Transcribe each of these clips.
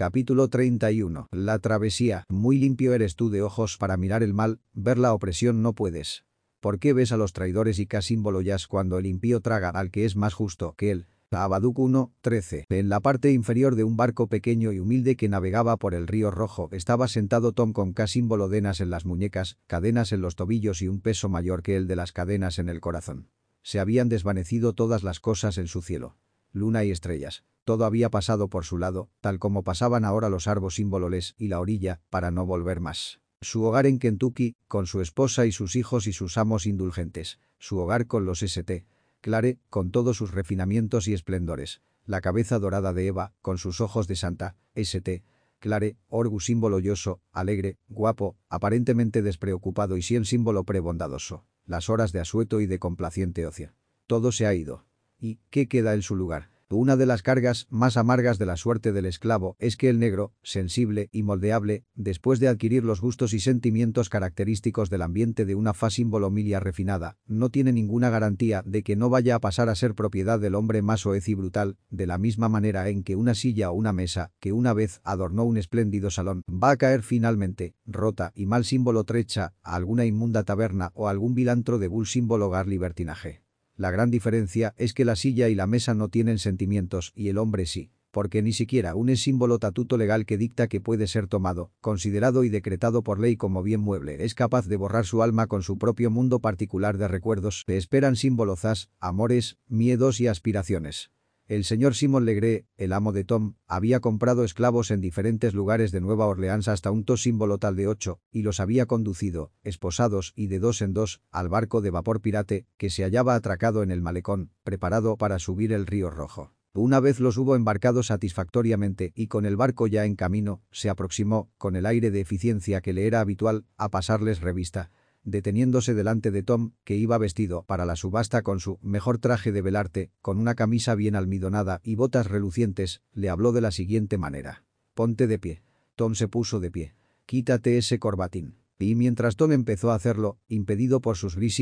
Capítulo 31. La travesía. Muy limpio eres tú de ojos para mirar el mal, ver la opresión no puedes. ¿Por qué ves a los traidores y casímbolollas cuando el impío traga al que es más justo que él? Abaduk 1, 13. En la parte inferior de un barco pequeño y humilde que navegaba por el río Rojo estaba sentado Tom con casímbolodenas en las muñecas, cadenas en los tobillos y un peso mayor que el de las cadenas en el corazón. Se habían desvanecido todas las cosas en su cielo. Luna y estrellas. Todo había pasado por su lado, tal como pasaban ahora los árboles símbololes y la orilla, para no volver más. Su hogar en Kentucky, con su esposa y sus hijos y sus amos indulgentes. Su hogar con los St. Clare, con todos sus refinamientos y esplendores. La cabeza dorada de Eva, con sus ojos de santa, St. Clare, Orgu símbolo yoso, alegre, guapo, aparentemente despreocupado y sin símbolo prebondadoso. Las horas de asueto y de complaciente ocio. Todo se ha ido. ¿Y qué queda en su lugar? Una de las cargas más amargas de la suerte del esclavo es que el negro, sensible y moldeable, después de adquirir los gustos y sentimientos característicos del ambiente de una fa simbolomilia refinada, no tiene ninguna garantía de que no vaya a pasar a ser propiedad del hombre más oez y brutal, de la misma manera en que una silla o una mesa, que una vez adornó un espléndido salón, va a caer finalmente, rota y mal símbolo trecha, a alguna inmunda taberna o algún vilantro de bull símbolo gar libertinaje. La gran diferencia es que la silla y la mesa no tienen sentimientos y el hombre sí, porque ni siquiera un es símbolo tatuto legal que dicta que puede ser tomado, considerado y decretado por ley como bien mueble es capaz de borrar su alma con su propio mundo particular de recuerdos que esperan símbolozas, amores, miedos y aspiraciones. El señor Simon Legree, el amo de Tom, había comprado esclavos en diferentes lugares de Nueva Orleans hasta un tos símbolo tal de ocho, y los había conducido, esposados y de dos en dos, al barco de vapor pirate, que se hallaba atracado en el malecón, preparado para subir el río Rojo. Una vez los hubo embarcado satisfactoriamente y con el barco ya en camino, se aproximó, con el aire de eficiencia que le era habitual, a pasarles revista deteniéndose delante de Tom, que iba vestido para la subasta con su mejor traje de velarte, con una camisa bien almidonada y botas relucientes, le habló de la siguiente manera. Ponte de pie. Tom se puso de pie. Quítate ese corbatín. Y mientras Tom empezó a hacerlo, impedido por sus gris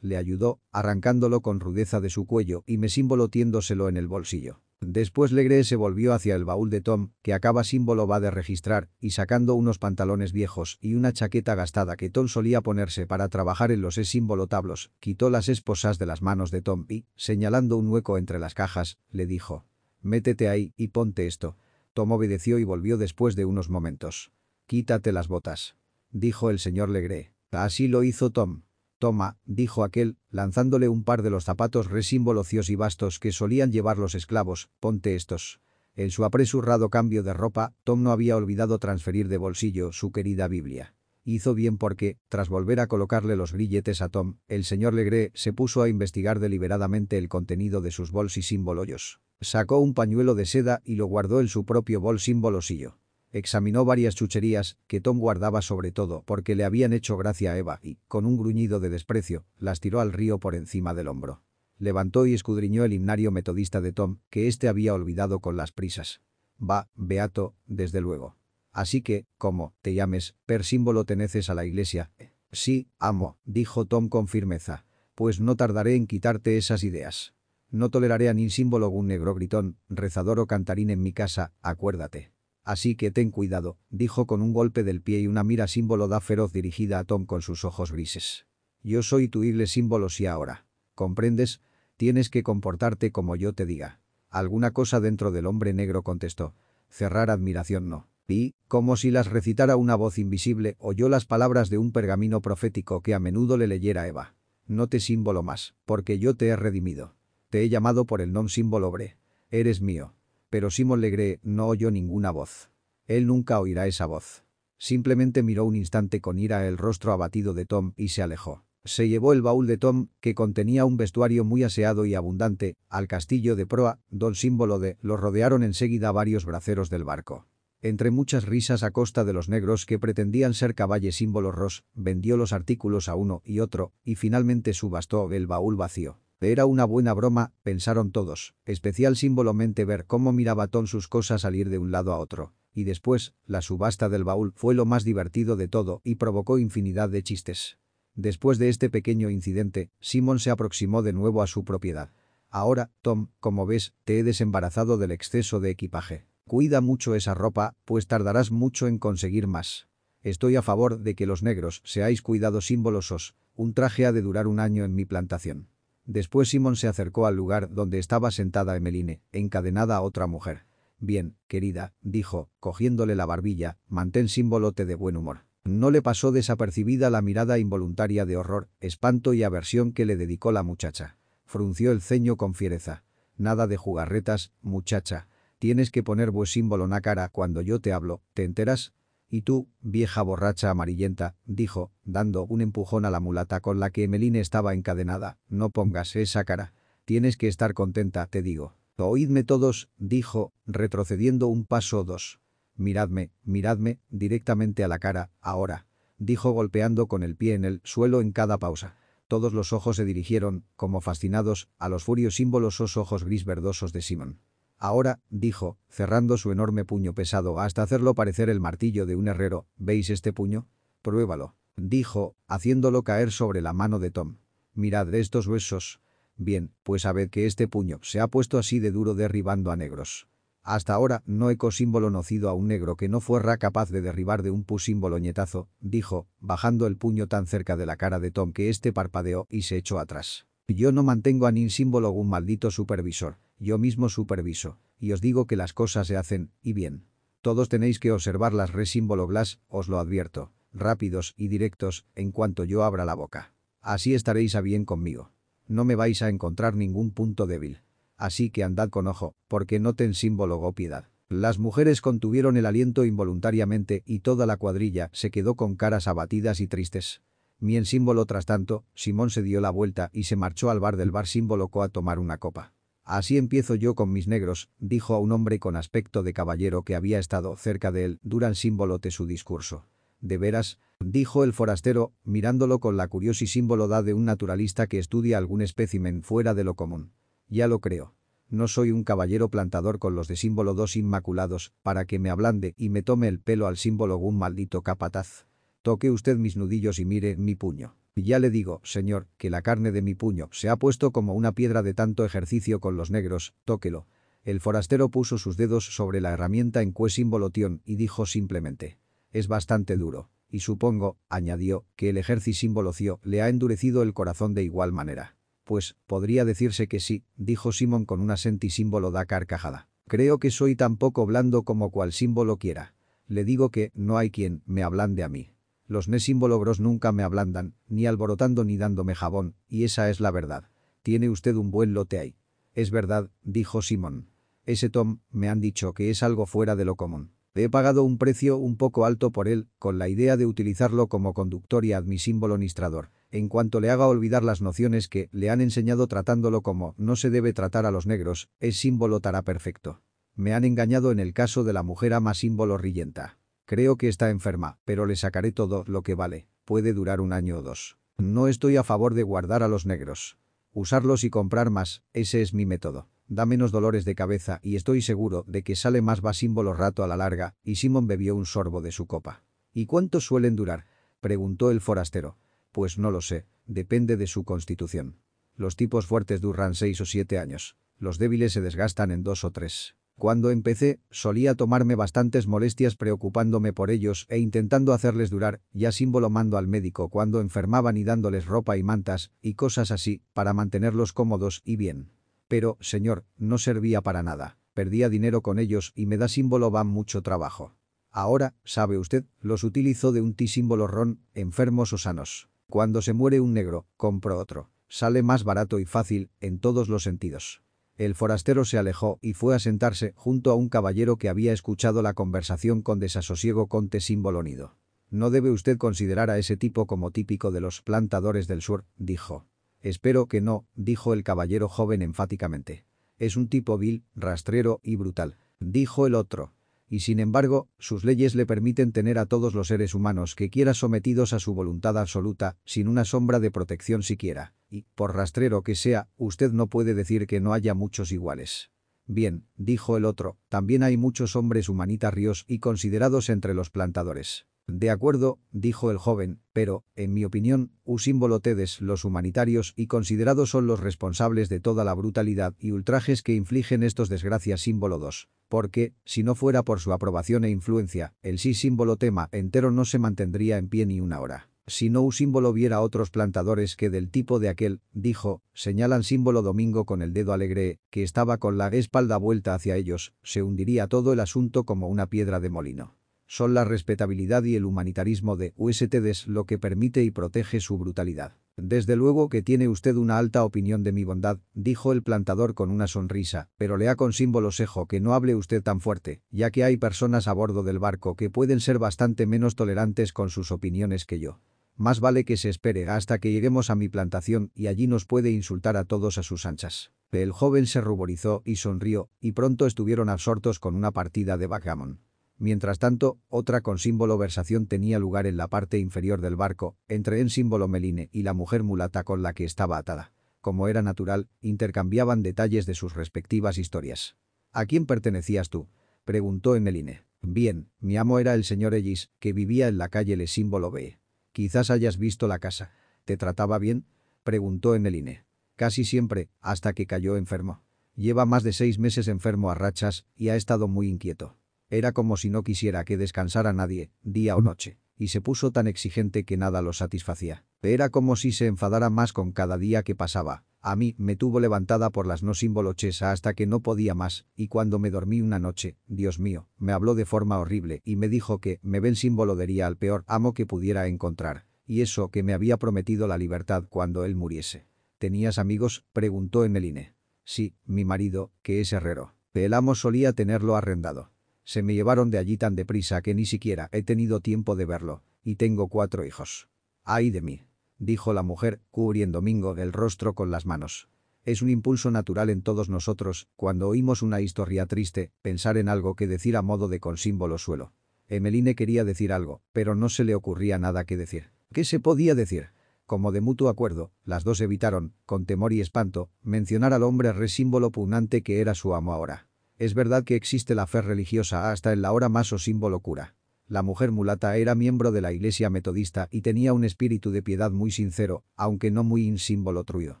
le ayudó, arrancándolo con rudeza de su cuello y me tiéndoselo en el bolsillo. Después Legree se volvió hacia el baúl de Tom, que acaba símbolo va de registrar, y sacando unos pantalones viejos y una chaqueta gastada que Tom solía ponerse para trabajar en los e-símbolo tablos, quitó las esposas de las manos de Tom y, señalando un hueco entre las cajas, le dijo, «Métete ahí y ponte esto». Tom obedeció y volvió después de unos momentos. «Quítate las botas», dijo el señor Legree. Así lo hizo Tom. Toma, dijo aquel, lanzándole un par de los zapatos resímbolocios y bastos que solían llevar los esclavos, ponte estos. En su apresurado cambio de ropa, Tom no había olvidado transferir de bolsillo su querida Biblia. Hizo bien porque, tras volver a colocarle los grilletes a Tom, el señor Legree se puso a investigar deliberadamente el contenido de sus bols y símbolollos. Sacó un pañuelo de seda y lo guardó en su propio bol símbolosillo. Examinó varias chucherías, que Tom guardaba sobre todo porque le habían hecho gracia a Eva y, con un gruñido de desprecio, las tiró al río por encima del hombro. Levantó y escudriñó el himnario metodista de Tom, que éste había olvidado con las prisas. Va, beato, desde luego. Así que, como, te llames, per símbolo teneces a la iglesia. Sí, amo, dijo Tom con firmeza. Pues no tardaré en quitarte esas ideas. No toleraré a ni símbolo un negro gritón, rezador o cantarín en mi casa, acuérdate. Así que ten cuidado, dijo con un golpe del pie y una mira símbolo da feroz dirigida a Tom con sus ojos grises. Yo soy tu igle símbolo si ahora. ¿Comprendes? Tienes que comportarte como yo te diga. Alguna cosa dentro del hombre negro contestó. Cerrar admiración no. Y, como si las recitara una voz invisible, oyó las palabras de un pergamino profético que a menudo le leyera Eva. No te símbolo más, porque yo te he redimido. Te he llamado por el nom símbolo bre. Eres mío pero Simon Legree no oyó ninguna voz. Él nunca oirá esa voz. Simplemente miró un instante con ira el rostro abatido de Tom y se alejó. Se llevó el baúl de Tom, que contenía un vestuario muy aseado y abundante, al castillo de proa, don símbolo de, lo rodearon enseguida varios braceros del barco. Entre muchas risas a costa de los negros que pretendían ser caballes símbolo ros, vendió los artículos a uno y otro, y finalmente subastó el baúl vacío. Era una buena broma, pensaron todos, especial símbolamente ver cómo miraba Tom sus cosas salir de un lado a otro. Y después, la subasta del baúl fue lo más divertido de todo y provocó infinidad de chistes. Después de este pequeño incidente, Simon se aproximó de nuevo a su propiedad. Ahora, Tom, como ves, te he desembarazado del exceso de equipaje. Cuida mucho esa ropa, pues tardarás mucho en conseguir más. Estoy a favor de que los negros seáis cuidados simbolosos. Un traje ha de durar un año en mi plantación. Después Simón se acercó al lugar donde estaba sentada Emeline, encadenada a otra mujer. Bien, querida, dijo, cogiéndole la barbilla, mantén símbolote de buen humor. No le pasó desapercibida la mirada involuntaria de horror, espanto y aversión que le dedicó la muchacha. Frunció el ceño con fiereza. Nada de jugarretas, muchacha. Tienes que poner buen símbolo na cara cuando yo te hablo, ¿te enteras? Y tú, vieja borracha amarillenta, dijo, dando un empujón a la mulata con la que Emeline estaba encadenada, no pongas esa cara. Tienes que estar contenta, te digo. Oídme todos, dijo, retrocediendo un paso o dos. Miradme, miradme, directamente a la cara, ahora. Dijo golpeando con el pie en el suelo en cada pausa. Todos los ojos se dirigieron, como fascinados, a los furios símbolosos ojos gris verdosos de Simón. Ahora, dijo, cerrando su enorme puño pesado hasta hacerlo parecer el martillo de un herrero, ¿veis este puño? Pruébalo. Dijo, haciéndolo caer sobre la mano de Tom. Mirad estos huesos. Bien, pues sabed que este puño se ha puesto así de duro derribando a negros. Hasta ahora no he símbolo nocido a un negro que no fuera capaz de derribar de un símbolo ñetazo, dijo, bajando el puño tan cerca de la cara de Tom que éste parpadeó y se echó atrás. Yo no mantengo a ni símbolo un maldito supervisor. Yo mismo superviso. Y os digo que las cosas se hacen, y bien. Todos tenéis que observar las re símbolo os lo advierto. Rápidos y directos, en cuanto yo abra la boca. Así estaréis a bien conmigo. No me vais a encontrar ningún punto débil. Así que andad con ojo, porque no ten símbolo piedad. Las mujeres contuvieron el aliento involuntariamente y toda la cuadrilla se quedó con caras abatidas y tristes. Mien símbolo tras tanto, Simón se dio la vuelta y se marchó al bar del bar símbolo a tomar una copa. Así empiezo yo con mis negros, dijo a un hombre con aspecto de caballero que había estado cerca de él durante símbolote su discurso. ¿De veras? dijo el forastero, mirándolo con la curiosa símbolo da de un naturalista que estudia algún espécimen fuera de lo común. Ya lo creo. No soy un caballero plantador con los de símbolo dos inmaculados, para que me ablande y me tome el pelo al símbolo un maldito capataz. Toque usted mis nudillos y mire mi puño. Y ya le digo, señor, que la carne de mi puño se ha puesto como una piedra de tanto ejercicio con los negros, tóquelo. El forastero puso sus dedos sobre la herramienta en cue tión y dijo simplemente. Es bastante duro. Y supongo, añadió, que el ejército simbolocio le ha endurecido el corazón de igual manera. Pues, podría decirse que sí, dijo Simón con una símbolo da carcajada. Creo que soy tan poco blando como cual símbolo quiera. Le digo que no hay quien me ablande a mí. Los nesímbologros nunca me ablandan, ni alborotando ni dándome jabón, y esa es la verdad. Tiene usted un buen lote ahí. Es verdad, dijo Simón. Ese Tom, me han dicho que es algo fuera de lo común. He pagado un precio un poco alto por él, con la idea de utilizarlo como conductor y admisímbolo nistrador. En cuanto le haga olvidar las nociones que le han enseñado tratándolo como no se debe tratar a los negros, es símbolo tará perfecto. Me han engañado en el caso de la mujer ama símbolo rillenta. Creo que está enferma, pero le sacaré todo lo que vale. Puede durar un año o dos. No estoy a favor de guardar a los negros. Usarlos y comprar más, ese es mi método. Da menos dolores de cabeza y estoy seguro de que sale más basímbolo rato a la larga, y Simón bebió un sorbo de su copa. ¿Y cuántos suelen durar? preguntó el forastero. Pues no lo sé, depende de su constitución. Los tipos fuertes duran seis o siete años. Los débiles se desgastan en dos o tres. Cuando empecé, solía tomarme bastantes molestias preocupándome por ellos e intentando hacerles durar, ya símbolo mando al médico cuando enfermaban y dándoles ropa y mantas, y cosas así, para mantenerlos cómodos y bien. Pero, señor, no servía para nada. Perdía dinero con ellos y me da símbolo van mucho trabajo. Ahora, sabe usted, los utilizo de un ti símbolo ron, enfermos o sanos. Cuando se muere un negro, compro otro. Sale más barato y fácil, en todos los sentidos. El forastero se alejó y fue a sentarse junto a un caballero que había escuchado la conversación con desasosiego con símbolo nido. No debe usted considerar a ese tipo como típico de los plantadores del sur, dijo. Espero que no, dijo el caballero joven enfáticamente. Es un tipo vil, rastrero y brutal, dijo el otro y sin embargo, sus leyes le permiten tener a todos los seres humanos que quiera sometidos a su voluntad absoluta, sin una sombra de protección siquiera, y, por rastrero que sea, usted no puede decir que no haya muchos iguales. Bien, dijo el otro, también hay muchos hombres humanitarios y considerados entre los plantadores. De acuerdo, dijo el joven, pero, en mi opinión, un símbolo tedes los humanitarios y considerados son los responsables de toda la brutalidad y ultrajes que infligen estos desgracias símbolo 2. Porque, si no fuera por su aprobación e influencia, el sí símbolo tema entero no se mantendría en pie ni una hora. Si no un símbolo viera otros plantadores que del tipo de aquel, dijo, señalan símbolo domingo con el dedo alegre, que estaba con la espalda vuelta hacia ellos, se hundiría todo el asunto como una piedra de molino. Son la respetabilidad y el humanitarismo de USTDs lo que permite y protege su brutalidad. Desde luego que tiene usted una alta opinión de mi bondad, dijo el plantador con una sonrisa, pero lea con símbolo sejo que no hable usted tan fuerte, ya que hay personas a bordo del barco que pueden ser bastante menos tolerantes con sus opiniones que yo. Más vale que se espere hasta que lleguemos a mi plantación y allí nos puede insultar a todos a sus anchas. El joven se ruborizó y sonrió, y pronto estuvieron absortos con una partida de backgammon. Mientras tanto, otra con símbolo versación tenía lugar en la parte inferior del barco, entre el símbolo Meline y la mujer mulata con la que estaba atada. Como era natural, intercambiaban detalles de sus respectivas historias. ¿A quién pertenecías tú? preguntó Emeline. Bien, mi amo era el señor Ellis, que vivía en la calle Le Símbolo B. Quizás hayas visto la casa. ¿Te trataba bien? Preguntó Emeline. Casi siempre, hasta que cayó enfermo. Lleva más de seis meses enfermo a rachas y ha estado muy inquieto. Era como si no quisiera que descansara nadie, día o noche, y se puso tan exigente que nada lo satisfacía. Era como si se enfadara más con cada día que pasaba. A mí me tuvo levantada por las no símbolo chesa hasta que no podía más, y cuando me dormí una noche, Dios mío, me habló de forma horrible y me dijo que me ven símbolo daría al peor amo que pudiera encontrar, y eso que me había prometido la libertad cuando él muriese. ¿Tenías amigos? preguntó Emeline. Sí, mi marido, que es herrero. El amo solía tenerlo arrendado. Se me llevaron de allí tan deprisa que ni siquiera he tenido tiempo de verlo, y tengo cuatro hijos. ¡Ay de mí! Dijo la mujer, cubriendo Domingo el rostro con las manos. Es un impulso natural en todos nosotros, cuando oímos una historia triste, pensar en algo que decir a modo de consímbolo suelo. Emeline quería decir algo, pero no se le ocurría nada que decir. ¿Qué se podía decir? Como de mutuo acuerdo, las dos evitaron, con temor y espanto, mencionar al hombre resímbolo punante que era su amo ahora. Es verdad que existe la fe religiosa hasta en la hora más o símbolo cura. La mujer mulata era miembro de la iglesia metodista y tenía un espíritu de piedad muy sincero, aunque no muy in símbolo truido.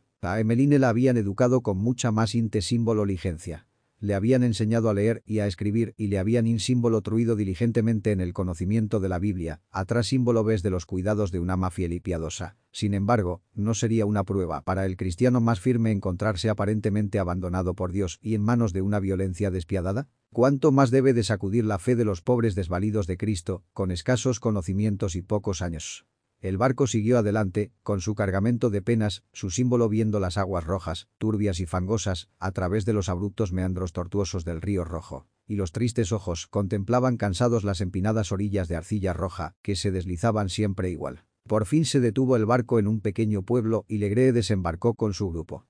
A Emeline la habían educado con mucha más inte símbolo ligencia le habían enseñado a leer y a escribir y le habían in símbolo truido diligentemente en el conocimiento de la Biblia, atrás símbolo ves de los cuidados de una ama fiel y piadosa. Sin embargo, ¿no sería una prueba para el cristiano más firme encontrarse aparentemente abandonado por Dios y en manos de una violencia despiadada? ¿Cuánto más debe de sacudir la fe de los pobres desvalidos de Cristo, con escasos conocimientos y pocos años? El barco siguió adelante, con su cargamento de penas, su símbolo viendo las aguas rojas, turbias y fangosas, a través de los abruptos meandros tortuosos del río Rojo. Y los tristes ojos contemplaban cansados las empinadas orillas de arcilla roja, que se deslizaban siempre igual. Por fin se detuvo el barco en un pequeño pueblo y Legree desembarcó con su grupo.